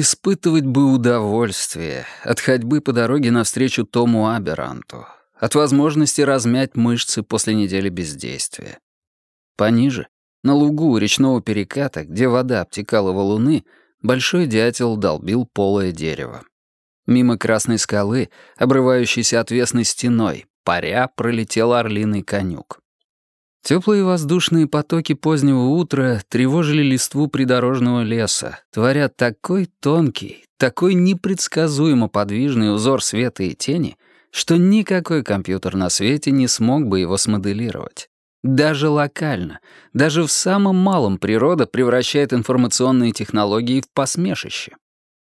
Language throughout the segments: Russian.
Испытывать бы удовольствие от ходьбы по дороге навстречу Тому Аберанту, от возможности размять мышцы после недели бездействия. Пониже, на лугу речного переката, где вода обтекала валуны, большой дятел долбил полое дерево. Мимо красной скалы, обрывающейся отвесной стеной, паря пролетел орлиный конюк. Теплые воздушные потоки позднего утра тревожили листву придорожного леса, творя такой тонкий, такой непредсказуемо подвижный узор света и тени, что никакой компьютер на свете не смог бы его смоделировать. Даже локально, даже в самом малом природа превращает информационные технологии в посмешище.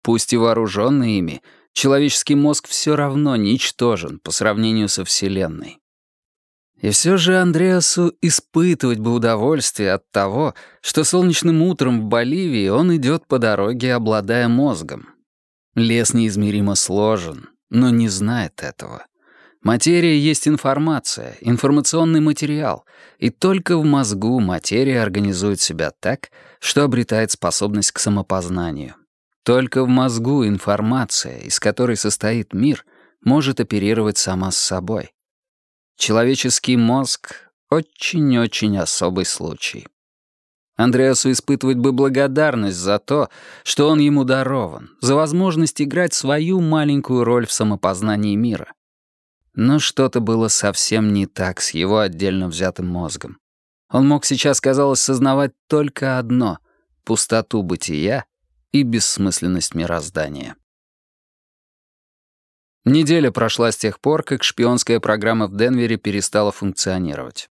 Пусть и вооруженный ими, человеческий мозг все равно ничтожен по сравнению со Вселенной. И все же Андреасу испытывать бы удовольствие от того, что солнечным утром в Боливии он идет по дороге, обладая мозгом. Лес неизмеримо сложен, но не знает этого. Материя есть информация, информационный материал, и только в мозгу материя организует себя так, что обретает способность к самопознанию. Только в мозгу информация, из которой состоит мир, может оперировать сама с собой. Человеческий мозг — очень-очень особый случай. Андреасу испытывать бы благодарность за то, что он ему дарован, за возможность играть свою маленькую роль в самопознании мира. Но что-то было совсем не так с его отдельно взятым мозгом. Он мог сейчас, казалось, сознавать только одно — пустоту бытия и бессмысленность мироздания. Неделя прошла с тех пор, как шпионская программа в Денвере перестала функционировать.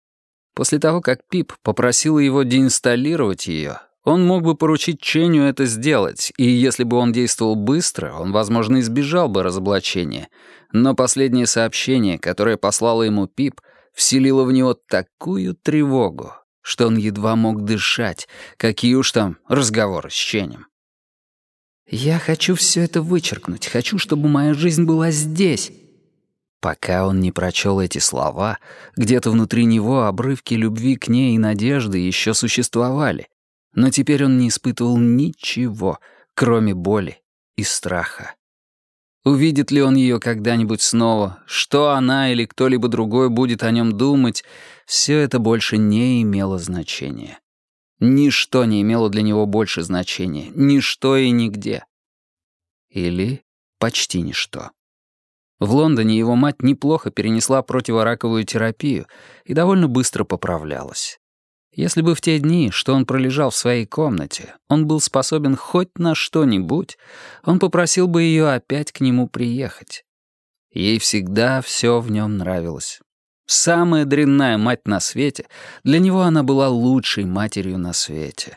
После того, как Пип попросил его деинсталлировать ее, он мог бы поручить Ченю это сделать, и если бы он действовал быстро, он, возможно, избежал бы разоблачения. Но последнее сообщение, которое послала ему Пип, вселило в него такую тревогу, что он едва мог дышать, какие уж там разговоры с Ченем. «Я хочу все это вычеркнуть, хочу, чтобы моя жизнь была здесь». Пока он не прочел эти слова, где-то внутри него обрывки любви к ней и надежды еще существовали, но теперь он не испытывал ничего, кроме боли и страха. Увидит ли он ее когда-нибудь снова, что она или кто-либо другой будет о нем думать, все это больше не имело значения. Ничто не имело для него больше значения, ничто и нигде. Или почти ничто. В Лондоне его мать неплохо перенесла противораковую терапию и довольно быстро поправлялась. Если бы в те дни, что он пролежал в своей комнате, он был способен хоть на что-нибудь, он попросил бы ее опять к нему приехать. Ей всегда все в нем нравилось. Самая дрянная мать на свете, для него она была лучшей матерью на свете.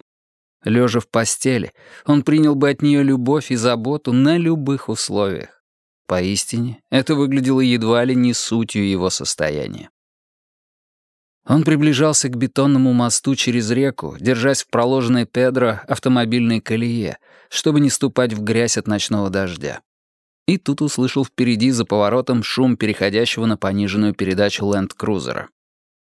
Лежа в постели, он принял бы от нее любовь и заботу на любых условиях. Поистине, это выглядело едва ли не сутью его состояния. Он приближался к бетонному мосту через реку, держась в проложенной Педро автомобильной колее, чтобы не ступать в грязь от ночного дождя. И тут услышал впереди за поворотом шум переходящего на пониженную передачу ленд-крузера.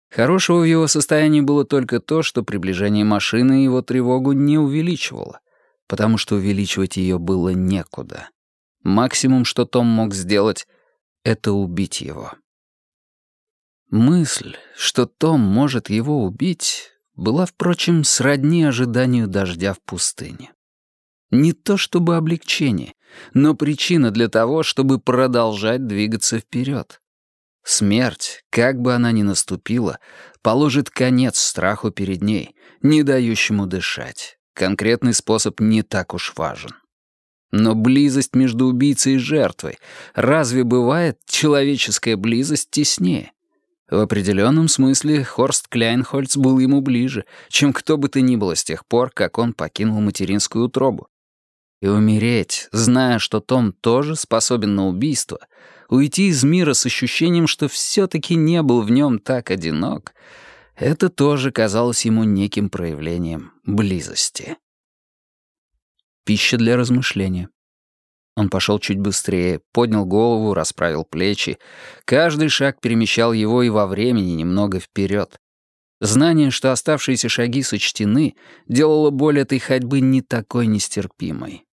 Хорошего в его состоянии было только то, что приближение машины его тревогу не увеличивало, потому что увеличивать ее было некуда. Максимум, что Том мог сделать, — это убить его. Мысль, что Том может его убить, была, впрочем, сродни ожиданию дождя в пустыне. Не то чтобы облегчение, но причина для того, чтобы продолжать двигаться вперед. Смерть, как бы она ни наступила, положит конец страху перед ней, не дающему дышать. Конкретный способ не так уж важен. Но близость между убийцей и жертвой, разве бывает человеческая близость теснее? В определенном смысле Хорст Кляйнхольц был ему ближе, чем кто бы то ни было с тех пор, как он покинул материнскую утробу. И умереть, зная, что Том тоже способен на убийство, уйти из мира с ощущением, что все-таки не был в нем так одинок, это тоже казалось ему неким проявлением близости. Пища для размышления. Он пошел чуть быстрее, поднял голову, расправил плечи. Каждый шаг перемещал его и во времени немного вперед. Знание, что оставшиеся шаги сочтены, делало боль этой ходьбы не такой нестерпимой.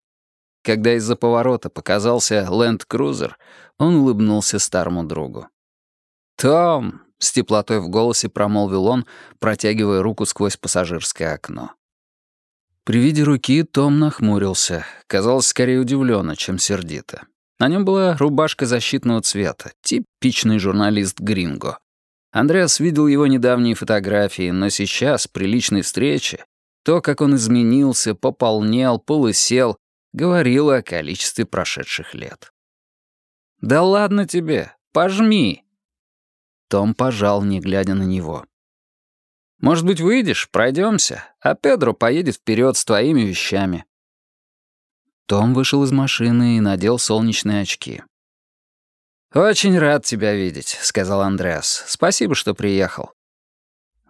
Когда из-за поворота показался ленд-крузер, он улыбнулся старому другу. «Том!» — с теплотой в голосе промолвил он, протягивая руку сквозь пассажирское окно. При виде руки Том нахмурился, казалось, скорее удивленно, чем сердито. На нем была рубашка защитного цвета, типичный журналист Гринго. Андреас видел его недавние фотографии, но сейчас, при личной встрече, то, как он изменился, пополнел, полысел, говорило о количестве прошедших лет. «Да ладно тебе, пожми!» Том пожал, не глядя на него. «Может быть, выйдешь, пройдемся, а Педро поедет вперед с твоими вещами». Том вышел из машины и надел солнечные очки. «Очень рад тебя видеть», — сказал Андреас. «Спасибо, что приехал».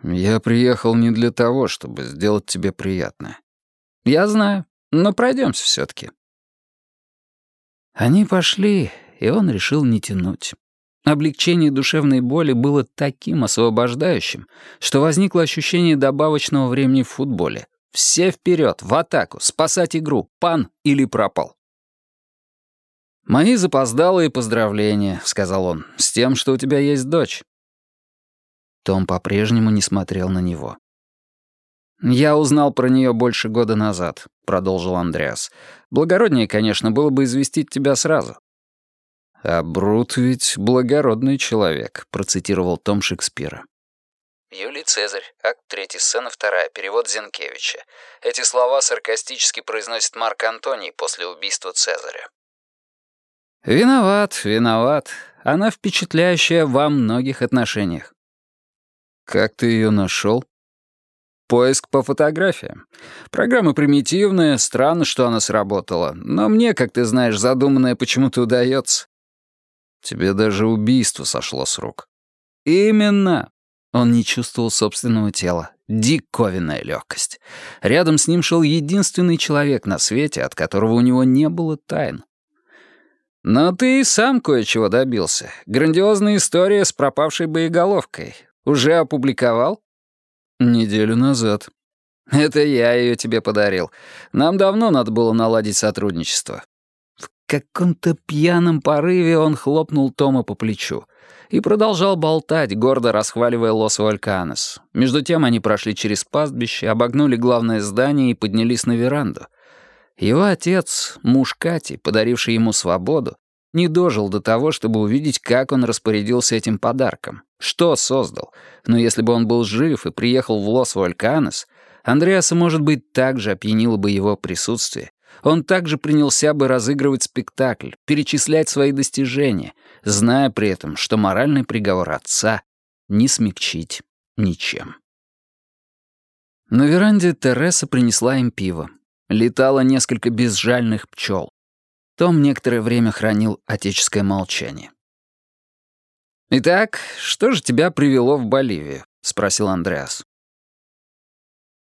«Я приехал не для того, чтобы сделать тебе приятное». «Я знаю, но пройдемся все таки Они пошли, и он решил не тянуть. Облегчение душевной боли было таким освобождающим, что возникло ощущение добавочного времени в футболе. Все вперед, в атаку, спасать игру, пан или пропал. «Мои запоздалые поздравления», — сказал он, — «с тем, что у тебя есть дочь». Том по-прежнему не смотрел на него. «Я узнал про нее больше года назад», — продолжил Андреас. «Благороднее, конечно, было бы известить тебя сразу». «А Брут ведь благородный человек», — процитировал Том Шекспира. Юлий Цезарь, акт 3, сцена 2, перевод Зенкевича. Эти слова саркастически произносит Марк Антоний после убийства Цезаря. «Виноват, виноват. Она впечатляющая во многих отношениях». «Как ты ее нашел?» «Поиск по фотографиям. Программа примитивная, странно, что она сработала. Но мне, как ты знаешь, задуманное почему-то удается». «Тебе даже убийство сошло с рук». «Именно». Он не чувствовал собственного тела. Диковинная легкость. Рядом с ним шел единственный человек на свете, от которого у него не было тайн. Но ты и сам кое-чего добился. Грандиозная история с пропавшей боеголовкой. Уже опубликовал? Неделю назад. Это я ее тебе подарил. Нам давно надо было наладить сотрудничество. В каком-то пьяном порыве он хлопнул Тома по плечу и продолжал болтать, гордо расхваливая Лос Вальканес. Между тем они прошли через пастбище, обогнули главное здание и поднялись на веранду — его отец, муж Кати, подаривший ему свободу, не дожил до того, чтобы увидеть, как он распорядился этим подарком, что создал. Но если бы он был жив и приехал в Лос-Вальканес, Андреаса, может быть, также опьянило бы его присутствие. Он также принялся бы разыгрывать спектакль, перечислять свои достижения, зная при этом, что моральный приговор отца не смягчить ничем. На веранде Тереса принесла им пиво. Летало несколько безжальных пчел. Том некоторое время хранил отеческое молчание. «Итак, что же тебя привело в Боливию?» — спросил Андреас.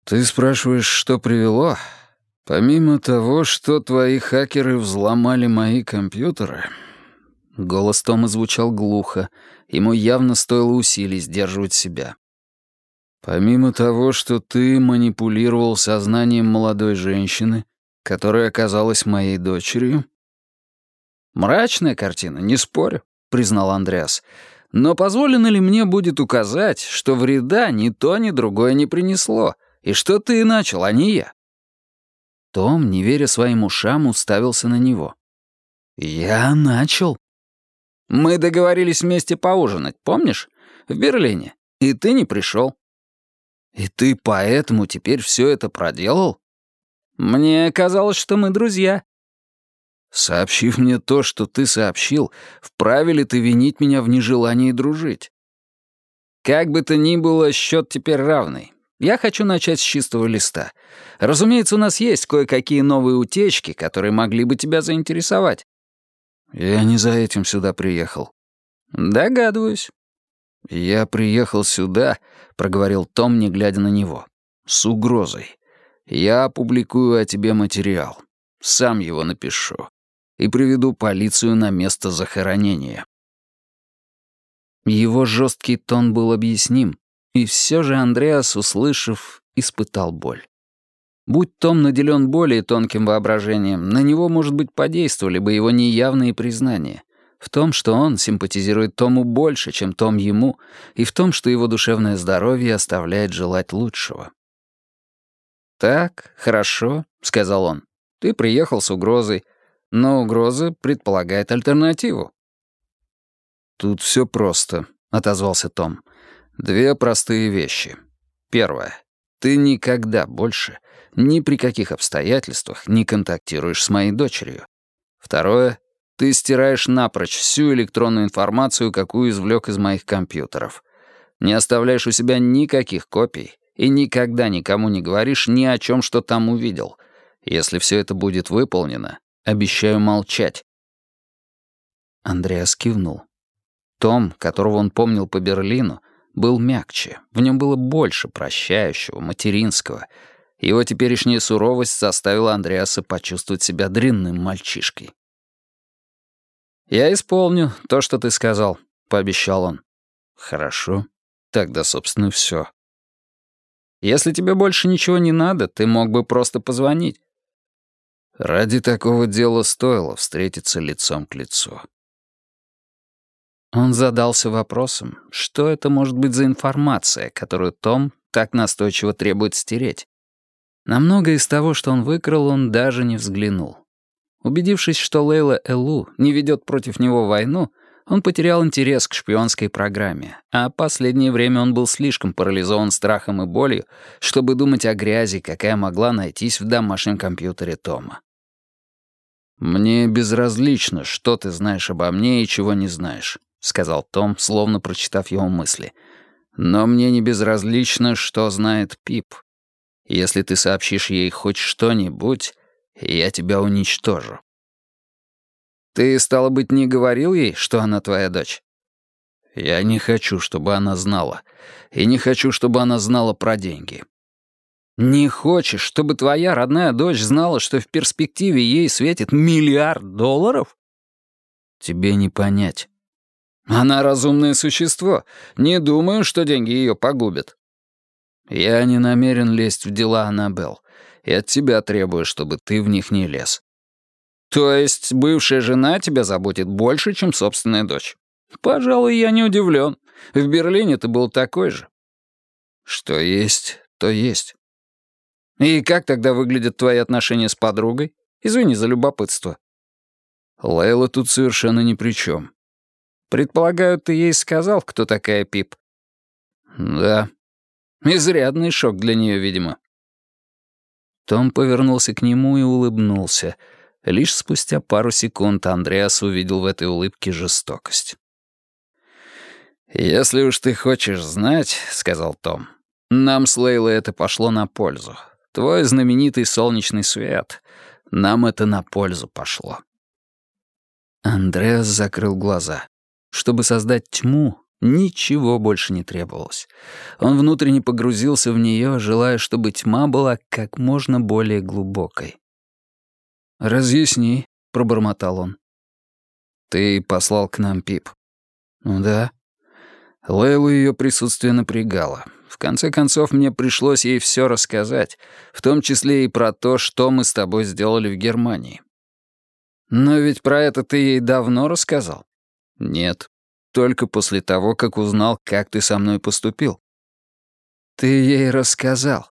«Ты спрашиваешь, что привело? Помимо того, что твои хакеры взломали мои компьютеры...» Голос Тома звучал глухо. Ему явно стоило усилий сдерживать себя. Помимо того, что ты манипулировал сознанием молодой женщины, которая оказалась моей дочерью? Мрачная картина, не спорю, признал Андреас. Но позволено ли мне будет указать, что вреда ни то, ни другое не принесло, и что ты начал, а не я? Том, не веря своим ушам, уставился на него. «Я начал». «Мы договорились вместе поужинать, помнишь? В Берлине. И ты не пришел. «И ты поэтому теперь все это проделал?» «Мне казалось, что мы друзья». «Сообщив мне то, что ты сообщил, вправе ли ты винить меня в нежелании дружить?» «Как бы то ни было, счет теперь равный. Я хочу начать с чистого листа. Разумеется, у нас есть кое-какие новые утечки, которые могли бы тебя заинтересовать». «Я не за этим сюда приехал». «Догадываюсь. «Я приехал сюда», — проговорил Том, не глядя на него, — «с угрозой. Я опубликую о тебе материал. Сам его напишу. И приведу полицию на место захоронения». Его жесткий тон был объясним. И все же Андреас, услышав, испытал боль. Будь Том наделен более тонким воображением, на него, может быть, подействовали бы его неявные признания. В том, что он симпатизирует Тому больше, чем Том ему, и в том, что его душевное здоровье оставляет желать лучшего. «Так, хорошо», — сказал он. «Ты приехал с угрозой, но угроза предполагает альтернативу». «Тут все просто», — отозвался Том. «Две простые вещи. Первое. Ты никогда больше ни при каких обстоятельствах не контактируешь с моей дочерью. Второе. Ты стираешь напрочь всю электронную информацию, какую извлек из моих компьютеров. Не оставляешь у себя никаких копий и никогда никому не говоришь ни о чем, что там увидел. Если все это будет выполнено, обещаю молчать». Андреас кивнул. Том, которого он помнил по Берлину, был мягче, в нем было больше прощающего, материнского — его теперешняя суровость заставила Андреаса почувствовать себя дрянным мальчишкой. «Я исполню то, что ты сказал», — пообещал он. «Хорошо. Тогда, собственно, все. Если тебе больше ничего не надо, ты мог бы просто позвонить». Ради такого дела стоило встретиться лицом к лицу. Он задался вопросом, что это может быть за информация, которую Том так настойчиво требует стереть. На многое из того, что он выкрал, он даже не взглянул. Убедившись, что Лейла Элу не ведет против него войну, он потерял интерес к шпионской программе, а последнее время он был слишком парализован страхом и болью, чтобы думать о грязи, какая могла найтись в домашнем компьютере Тома. «Мне безразлично, что ты знаешь обо мне и чего не знаешь», — сказал Том, словно прочитав его мысли. «Но мне не безразлично, что знает Пип. Если ты сообщишь ей хоть что-нибудь, я тебя уничтожу. Ты, стало быть, не говорил ей, что она твоя дочь? Я не хочу, чтобы она знала. И не хочу, чтобы она знала про деньги. Не хочешь, чтобы твоя родная дочь знала, что в перспективе ей светит миллиард долларов? Тебе не понять. Она разумное существо. Не думаю, что деньги ее погубят. Я не намерен лезть в дела Аннабелл, и от тебя требую, чтобы ты в них не лез. То есть бывшая жена тебя заботит больше, чем собственная дочь? Пожалуй, я не удивлен. В Берлине ты был такой же. Что есть, то есть. И как тогда выглядят твои отношения с подругой? Извини за любопытство. Лейла тут совершенно ни при чем. Предполагаю, ты ей сказал, кто такая Пип? Да, Изрядный шок для нее, видимо. Том повернулся к нему и улыбнулся. Лишь спустя пару секунд Андреас увидел в этой улыбке жестокость. «Если уж ты хочешь знать», — сказал Том, — «нам с Лейлой это пошло на пользу. Твой знаменитый солнечный свет. Нам это на пользу пошло». Андреас закрыл глаза. Чтобы создать тьму, Ничего больше не требовалось. Он внутренне погрузился в нее, желая, чтобы тьма была как можно более глубокой. «Разъясни», — пробормотал он. «Ты послал к нам Пип». «Ну да». Лейлу ее присутствие напрягало. В конце концов, мне пришлось ей все рассказать, в том числе и про то, что мы с тобой сделали в Германии. «Но ведь про это ты ей давно рассказал?» «Нет только после того, как узнал, как ты со мной поступил. Ты ей рассказал.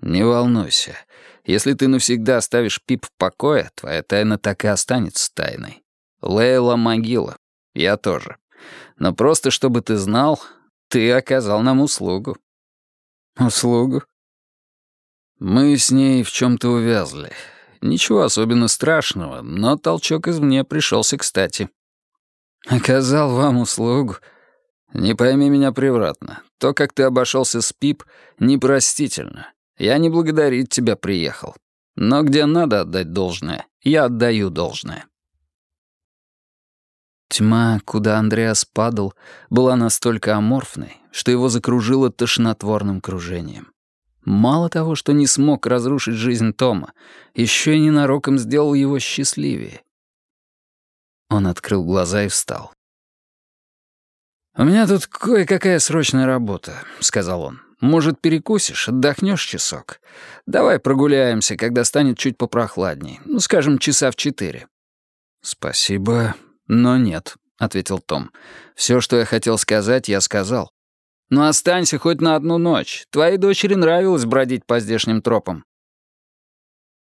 Не волнуйся. Если ты навсегда оставишь Пип в покое, твоя тайна так и останется тайной. Лейла могила. Я тоже. Но просто чтобы ты знал, ты оказал нам услугу. Услугу? Мы с ней в чем-то увязли. Ничего особенно страшного, но толчок извне пришелся кстати. Оказал вам услугу. Не пойми меня превратно. То, как ты обошелся с Пип, непростительно. Я не благодарить тебя приехал. Но где надо отдать должное, я отдаю должное. Тьма, куда Андреас падал, была настолько аморфной, что его закружило тошнотворным кружением. Мало того, что не смог разрушить жизнь Тома, еще и ненароком сделал его счастливее. Он открыл глаза и встал. «У меня тут кое-какая срочная работа», — сказал он. «Может, перекусишь, отдохнешь часок? Давай прогуляемся, когда станет чуть попрохладней. Ну, скажем, часа в четыре». «Спасибо, но нет», — ответил Том. «Все, что я хотел сказать, я сказал». «Ну, останься хоть на одну ночь. Твоей дочери нравилось бродить по здешним тропам».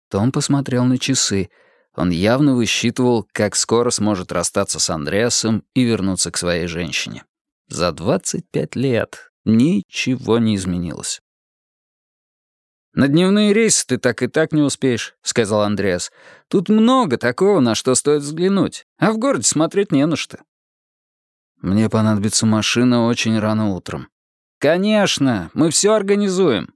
Том посмотрел на часы. Он явно высчитывал, как скоро сможет расстаться с Андреасом и вернуться к своей женщине. За 25 лет ничего не изменилось. «На дневные рейсы ты так и так не успеешь», — сказал Андреас. «Тут много такого, на что стоит взглянуть, а в городе смотреть не на что». «Мне понадобится машина очень рано утром». «Конечно, мы все организуем.